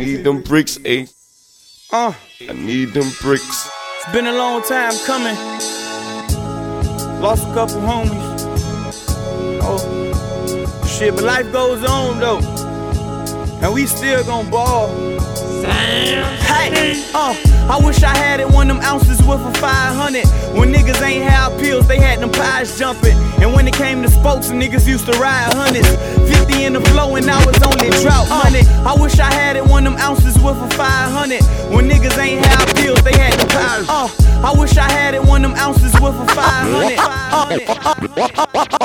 need them bricks, eh? Uh, I need them bricks. it's been a long time coming. Lost a couple homies. Oh, shit, but life goes on though. And we still gon' ball. Hey, uh, I wish I had it one of them ounces worth of 500. When niggas ain't have pills, they had them pies jumping. And when it came to spokes, niggas used to ride hundreds. 50 in the flow, and I was only drought money. I wish I had it one of them ounces worth of 500. When niggas ain't have pills, they had them pies. Uh, I wish I had it one of them ounces worth of 500. 500.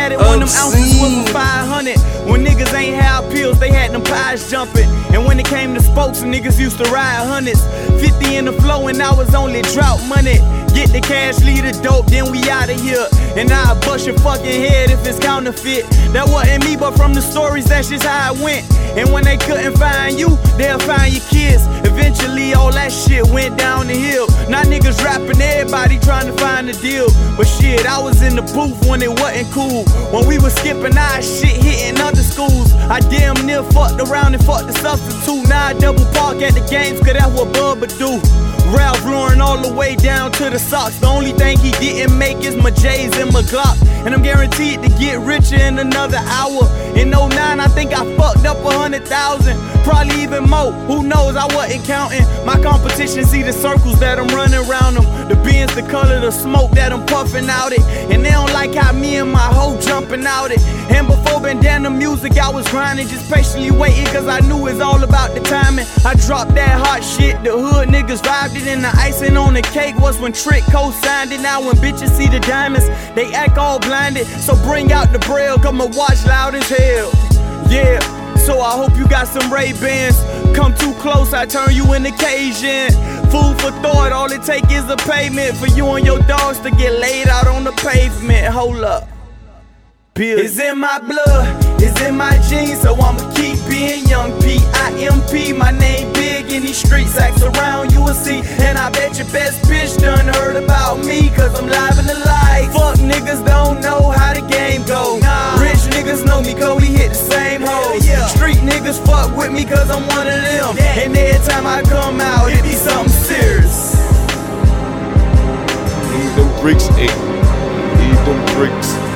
I had it of them ounces of 500. When niggas ain't have pills, they had them pies jumping. And when it came to spokes, niggas used to ride hundreds. 50 in the flow, and I was only drought money. Get the cash, leave the dope, then we outta here. And I'll bust your fucking head if it's counterfeit. That wasn't me, but from the stories, that's just how it went. And when they couldn't find you, I was in the booth when it wasn't cool. When we was skipping our shit, hitting other schools. I damn near fucked around and fucked the substitute. Now I double park at the games, cause that's what Bubba do. Ralph Lauren all the way down to the socks. The only thing he didn't make is my J's and my Glock. And I'm guaranteed to get richer in another hour. In 09, I think I fucked up a hundred thousand. Probably even more. Who knows? I wasn't counting. My competition see the circles that I'm running around them. The beans, the color, the smoke that I'm puffing out it. And they don't like how me and my hoe jumping out it. And before music, I was grinding, just patiently waiting, cause I knew it's all about the timing. I dropped that hot shit, the hood niggas vibed it, and the icing on the cake was when Trick co-signed it. Now when bitches see the diamonds, they act all blinded. So bring out the braille, cause my watch loud as hell. Yeah. So I hope you got some Ray Bans. Come too close, I turn you into Cajun. Food for thought, all it take is a payment for you and your dogs to get laid out on the pavement. Hold up. Bill. It's in my blood, it's in my genes, so I'ma keep being young P. I M P, my name big in these streets, acts around you will see. And I bet your best bitch done heard about me, cause I'm live in the life. Fuck niggas don't know how the game go. Rich niggas know me, cause we hit the same hoes. Street niggas fuck with me, cause I'm one of them. And every time I come out, it be something serious. Need them bricks, eh? Need them bricks.